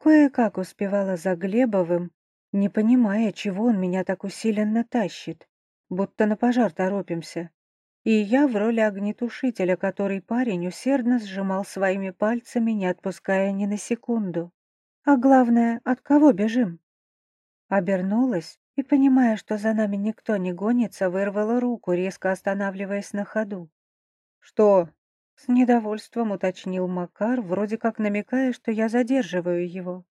Кое-как успевала за Глебовым, не понимая, чего он меня так усиленно тащит, будто на пожар торопимся. И я в роли огнетушителя, который парень усердно сжимал своими пальцами, не отпуская ни на секунду. А главное, от кого бежим? Обернулась и, понимая, что за нами никто не гонится, вырвала руку, резко останавливаясь на ходу. «Что?» — с недовольством уточнил Макар, вроде как намекая, что я задерживаю его.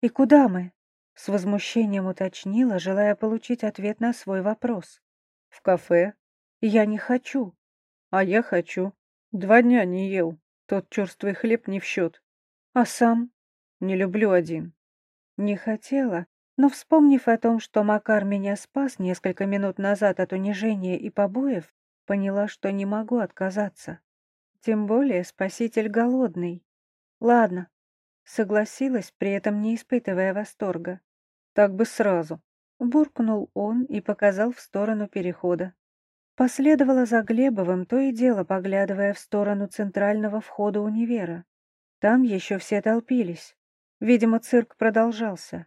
«И куда мы?» — с возмущением уточнила, желая получить ответ на свой вопрос. «В кафе». «Я не хочу». «А я хочу. Два дня не ел. Тот черствый хлеб не в счет». «А сам?» «Не люблю один». Не хотела, но, вспомнив о том, что Макар меня спас несколько минут назад от унижения и побоев, поняла, что не могу отказаться. Тем более спаситель голодный. Ладно, согласилась, при этом не испытывая восторга. Так бы сразу. Буркнул он и показал в сторону перехода. Последовала за Глебовым, то и дело поглядывая в сторону центрального входа универа. Там еще все толпились. Видимо, цирк продолжался.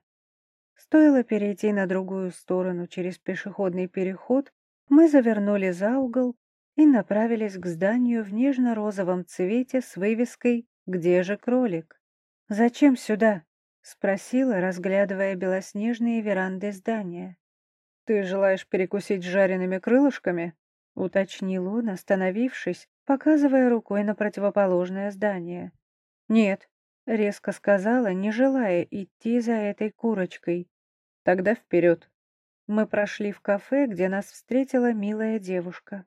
Стоило перейти на другую сторону через пешеходный переход, мы завернули за угол и направились к зданию в нежно-розовом цвете с вывеской «Где же кролик?». «Зачем сюда?» — спросила, разглядывая белоснежные веранды здания. «Ты желаешь перекусить жареными крылышками?» — уточнил он, остановившись, показывая рукой на противоположное здание. «Нет», — резко сказала, не желая идти за этой курочкой, Тогда вперед. Мы прошли в кафе, где нас встретила милая девушка.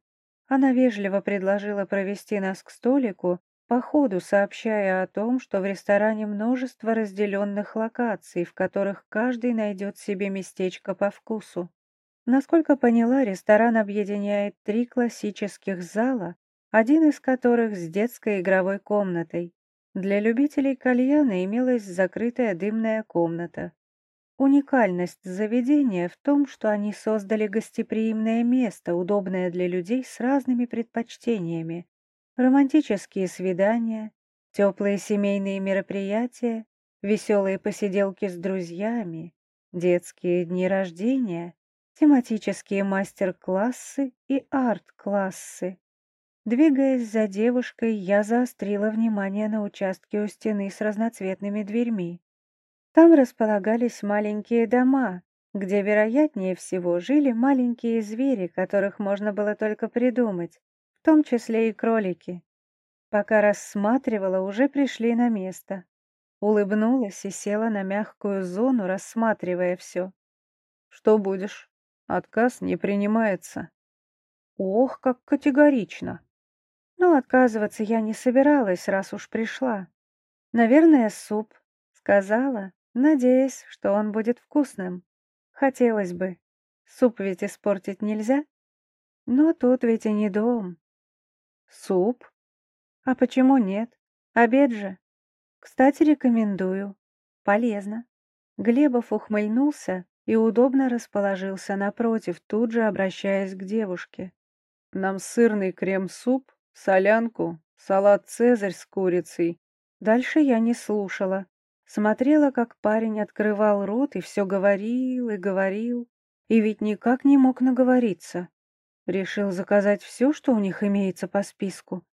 Она вежливо предложила провести нас к столику, по ходу сообщая о том, что в ресторане множество разделенных локаций, в которых каждый найдет себе местечко по вкусу. Насколько поняла, ресторан объединяет три классических зала, один из которых с детской игровой комнатой. Для любителей кальяна имелась закрытая дымная комната. Уникальность заведения в том, что они создали гостеприимное место, удобное для людей с разными предпочтениями. Романтические свидания, теплые семейные мероприятия, веселые посиделки с друзьями, детские дни рождения, тематические мастер-классы и арт-классы. Двигаясь за девушкой, я заострила внимание на участке у стены с разноцветными дверьми. Там располагались маленькие дома, где, вероятнее всего, жили маленькие звери, которых можно было только придумать, в том числе и кролики. Пока рассматривала, уже пришли на место. Улыбнулась и села на мягкую зону, рассматривая все. «Что будешь? Отказ не принимается». «Ох, как категорично!» Но отказываться я не собиралась, раз уж пришла. «Наверное, суп», — сказала, надеясь, что он будет вкусным. Хотелось бы. Суп ведь испортить нельзя. Но тут ведь и не дом. Суп? А почему нет? Обед же. Кстати, рекомендую. Полезно. Глебов ухмыльнулся и удобно расположился напротив, тут же обращаясь к девушке. «Нам сырный крем-суп, солянку, салат «Цезарь» с курицей». Дальше я не слушала, Смотрела, как парень открывал рот и все говорил и говорил, и ведь никак не мог наговориться. Решил заказать все, что у них имеется по списку.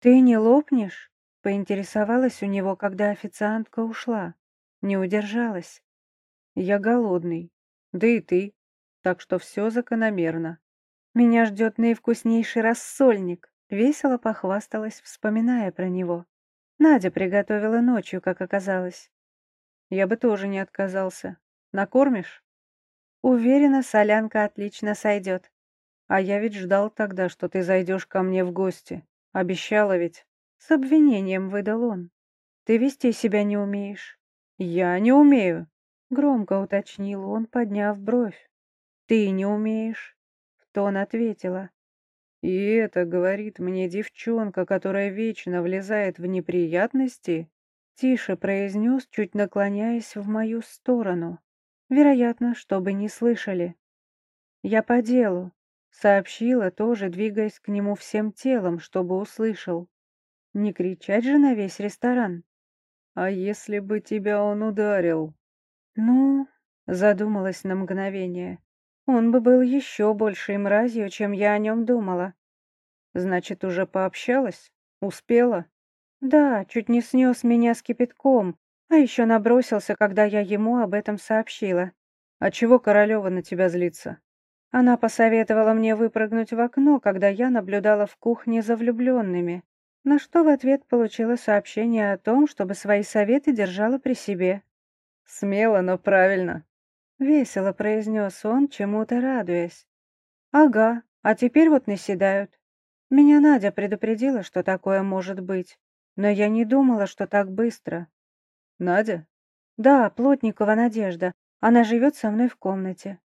«Ты не лопнешь?» — поинтересовалась у него, когда официантка ушла. Не удержалась. «Я голодный. Да и ты. Так что все закономерно». «Меня ждет наивкуснейший рассольник», — весело похвасталась, вспоминая про него. Надя приготовила ночью, как оказалось. Я бы тоже не отказался. Накормишь? Уверена, солянка отлично сойдет. А я ведь ждал тогда, что ты зайдешь ко мне в гости. Обещала ведь. С обвинением выдал он. Ты вести себя не умеешь. Я не умею. Громко уточнил он, подняв бровь. Ты не умеешь. В тон ответила. И это говорит мне девчонка, которая вечно влезает в неприятности, тише произнес, чуть наклоняясь в мою сторону. Вероятно, чтобы не слышали. Я по делу, сообщила, тоже двигаясь к нему всем телом, чтобы услышал. Не кричать же на весь ресторан. А если бы тебя он ударил? Ну, задумалась на мгновение. Он бы был еще большей мразью, чем я о нем думала. Значит, уже пообщалась? Успела? Да, чуть не снес меня с кипятком, а еще набросился, когда я ему об этом сообщила. А чего Королева на тебя злится? Она посоветовала мне выпрыгнуть в окно, когда я наблюдала в кухне за влюбленными, на что в ответ получила сообщение о том, чтобы свои советы держала при себе. «Смело, но правильно», — весело произнес он, чему-то радуясь. «Ага, а теперь вот наседают. Меня Надя предупредила, что такое может быть, но я не думала, что так быстро». «Надя?» «Да, Плотникова Надежда. Она живет со мной в комнате».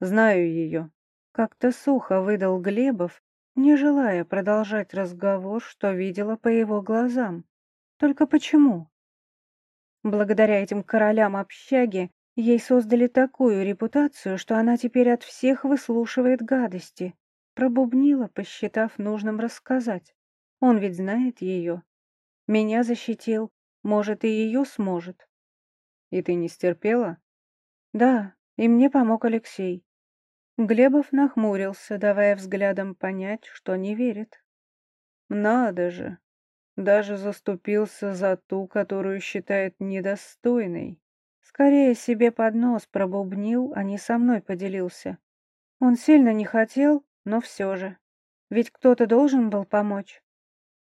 Знаю ее. Как-то сухо выдал Глебов, не желая продолжать разговор, что видела по его глазам. Только почему? Благодаря этим королям общаги ей создали такую репутацию, что она теперь от всех выслушивает гадости. Пробубнила, посчитав нужным рассказать. Он ведь знает ее. Меня защитил, может, и ее сможет. И ты не стерпела? Да, и мне помог Алексей. Глебов нахмурился, давая взглядом понять, что не верит. Надо же, даже заступился за ту, которую считает недостойной. Скорее себе под нос пробубнил, а не со мной поделился. Он сильно не хотел, но все же. Ведь кто-то должен был помочь.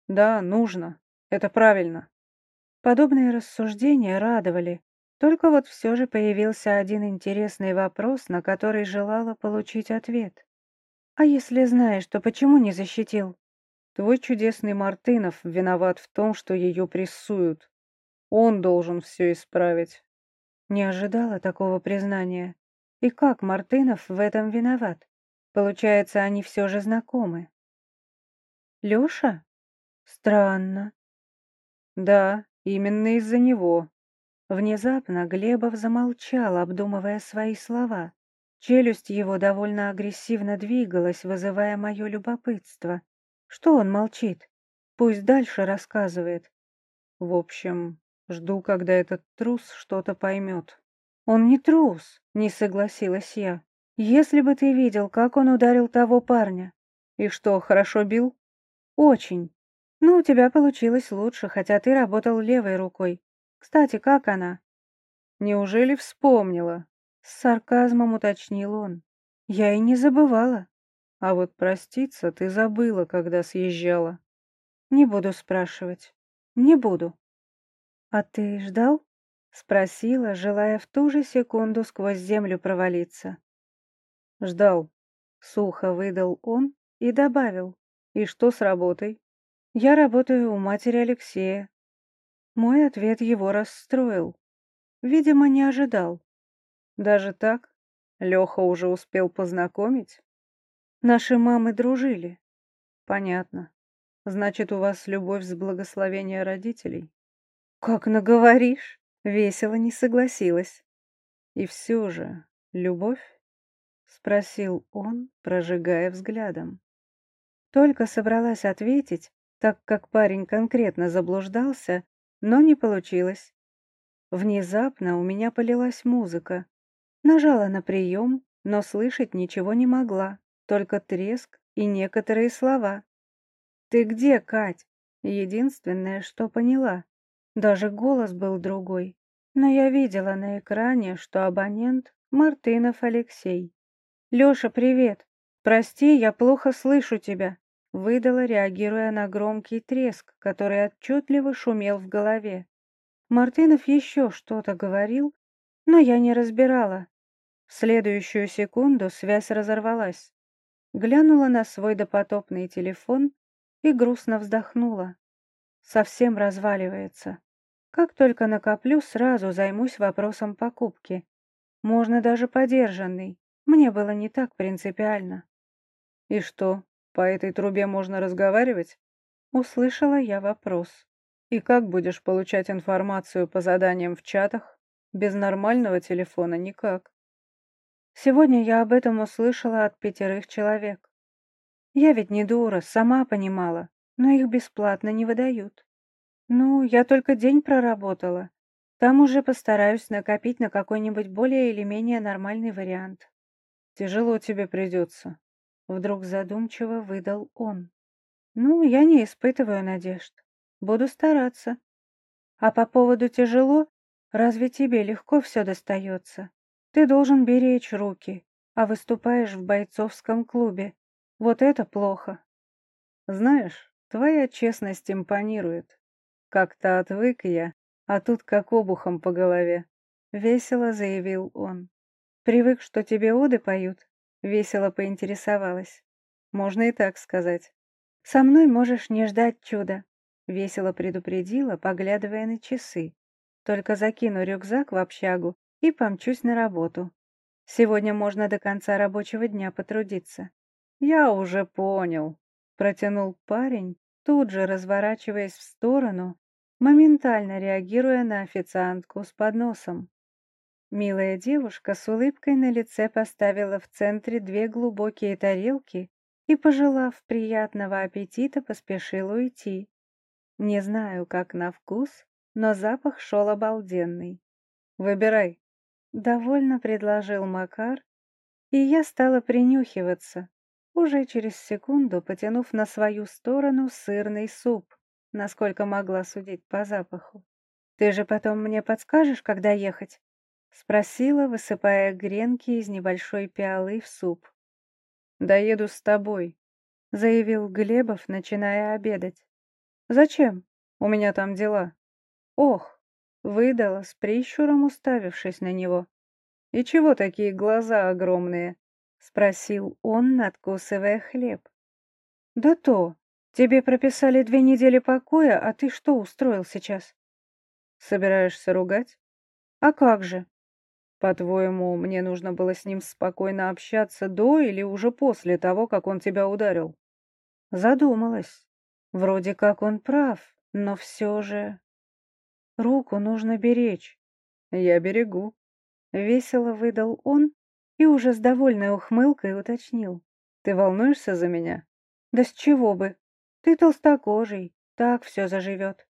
Да, нужно. Это правильно. Подобные рассуждения радовали, только вот все же появился один интересный вопрос, на который желала получить ответ. «А если знаешь, то почему не защитил?» «Твой чудесный Мартынов виноват в том, что ее прессуют. Он должен все исправить». Не ожидала такого признания. И как Мартынов в этом виноват? Получается, они все же знакомы. Леша? Странно. Да, именно из-за него. Внезапно Глебов замолчал, обдумывая свои слова. Челюсть его довольно агрессивно двигалась, вызывая мое любопытство. Что он молчит? Пусть дальше рассказывает. В общем, жду, когда этот трус что-то поймет. Он не трус, не согласилась я. Если бы ты видел, как он ударил того парня. И что, хорошо бил? Очень. Ну, у тебя получилось лучше, хотя ты работал левой рукой. Кстати, как она?» «Неужели вспомнила?» С сарказмом уточнил он. «Я и не забывала». «А вот проститься ты забыла, когда съезжала». «Не буду спрашивать. Не буду». «А ты ждал?» Спросила, желая в ту же секунду сквозь землю провалиться. «Ждал», — сухо выдал он и добавил. «И что с работой?» «Я работаю у матери Алексея. Мой ответ его расстроил. Видимо, не ожидал. Даже так? Леха уже успел познакомить? Наши мамы дружили. Понятно. Значит, у вас любовь с благословения родителей? Как наговоришь? Весело не согласилась. И все же, любовь? Спросил он, прожигая взглядом. Только собралась ответить, так как парень конкретно заблуждался, но не получилось. Внезапно у меня полилась музыка. Нажала на прием, но слышать ничего не могла, только треск и некоторые слова. «Ты где, Кать?» Единственное, что поняла. Даже голос был другой. Но я видела на экране, что абонент Мартынов Алексей. «Лёша, привет! Прости, я плохо слышу тебя выдала, реагируя на громкий треск, который отчетливо шумел в голове. Мартынов еще что-то говорил, но я не разбирала. В следующую секунду связь разорвалась. Глянула на свой допотопный телефон и грустно вздохнула. Совсем разваливается. Как только накоплю, сразу займусь вопросом покупки. Можно даже подержанный. Мне было не так принципиально. И что, по этой трубе можно разговаривать? Услышала я вопрос. И как будешь получать информацию по заданиям в чатах? Без нормального телефона никак. Сегодня я об этом услышала от пятерых человек. Я ведь не дура, сама понимала, но их бесплатно не выдают. Ну, я только день проработала. Там уже постараюсь накопить на какой-нибудь более или менее нормальный вариант. Тяжело тебе придется. Вдруг задумчиво выдал он. Ну, я не испытываю надежд. Буду стараться. А по поводу тяжело, разве тебе легко все достается? Ты должен беречь руки, а выступаешь в бойцовском клубе. Вот это плохо. Знаешь, твоя честность импонирует. Как-то отвык я, а тут как обухом по голове. Весело заявил он. Привык, что тебе оды поют? Весело поинтересовалась. Можно и так сказать. Со мной можешь не ждать чуда. Весело предупредила, поглядывая на часы. Только закину рюкзак в общагу и помчусь на работу. Сегодня можно до конца рабочего дня потрудиться. Я уже понял, протянул парень, тут же разворачиваясь в сторону, моментально реагируя на официантку с подносом. Милая девушка с улыбкой на лице поставила в центре две глубокие тарелки и, пожелав приятного аппетита, поспешила уйти. Не знаю, как на вкус, но запах шел обалденный. «Выбирай», — довольно предложил Макар, и я стала принюхиваться, уже через секунду потянув на свою сторону сырный суп, насколько могла судить по запаху. «Ты же потом мне подскажешь, когда ехать?» — спросила, высыпая гренки из небольшой пиалы в суп. «Доеду с тобой», — заявил Глебов, начиная обедать. «Зачем? У меня там дела». «Ох!» — выдала с прищуром, уставившись на него. «И чего такие глаза огромные?» — спросил он, надкусывая хлеб. «Да то, тебе прописали две недели покоя, а ты что устроил сейчас?» «Собираешься ругать?» «А как же?» «По-твоему, мне нужно было с ним спокойно общаться до или уже после того, как он тебя ударил?» Задумалась. Вроде как он прав, но все же... Руку нужно беречь. Я берегу. Весело выдал он и уже с довольной ухмылкой уточнил. Ты волнуешься за меня? Да с чего бы? Ты толстокожий, так все заживет.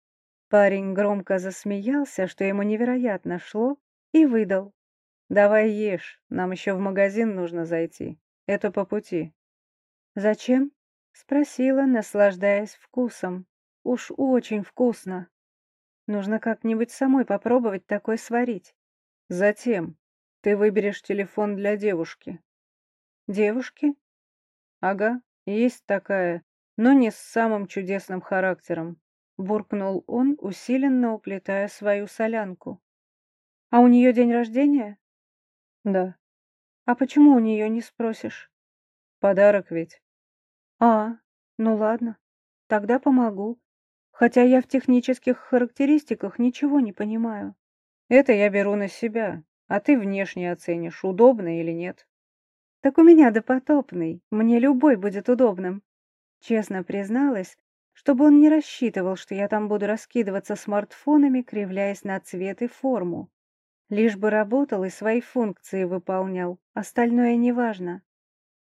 Парень громко засмеялся, что ему невероятно шло, и выдал. «Давай ешь, нам еще в магазин нужно зайти. Это по пути». «Зачем?» — спросила, наслаждаясь вкусом. «Уж очень вкусно. Нужно как-нибудь самой попробовать такой сварить». «Затем ты выберешь телефон для девушки». «Девушки?» «Ага, есть такая, но не с самым чудесным характером», — буркнул он, усиленно уплетая свою солянку. «А у нее день рождения?» Да. А почему у нее не спросишь? Подарок ведь. А, ну ладно, тогда помогу. Хотя я в технических характеристиках ничего не понимаю. Это я беру на себя, а ты внешне оценишь, удобно или нет. Так у меня допотопный, мне любой будет удобным. Честно призналась, чтобы он не рассчитывал, что я там буду раскидываться смартфонами, кривляясь на цвет и форму. Лишь бы работал и свои функции выполнял, остальное неважно.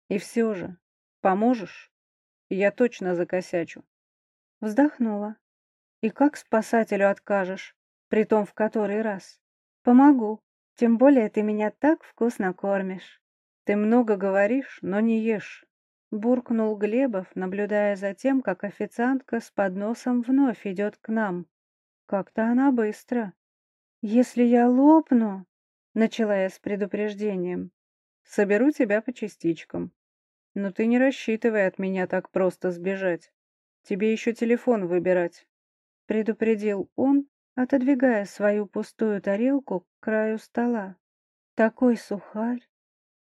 И все же, поможешь? Я точно закосячу. Вздохнула. И как спасателю откажешь, притом в который раз? Помогу, тем более ты меня так вкусно кормишь. Ты много говоришь, но не ешь. Буркнул Глебов, наблюдая за тем, как официантка с подносом вновь идет к нам. Как-то она быстро. «Если я лопну...» — начала я с предупреждением. «Соберу тебя по частичкам. Но ты не рассчитывай от меня так просто сбежать. Тебе еще телефон выбирать», — предупредил он, отодвигая свою пустую тарелку к краю стола. Такой сухарь,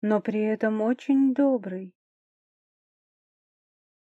но при этом очень добрый.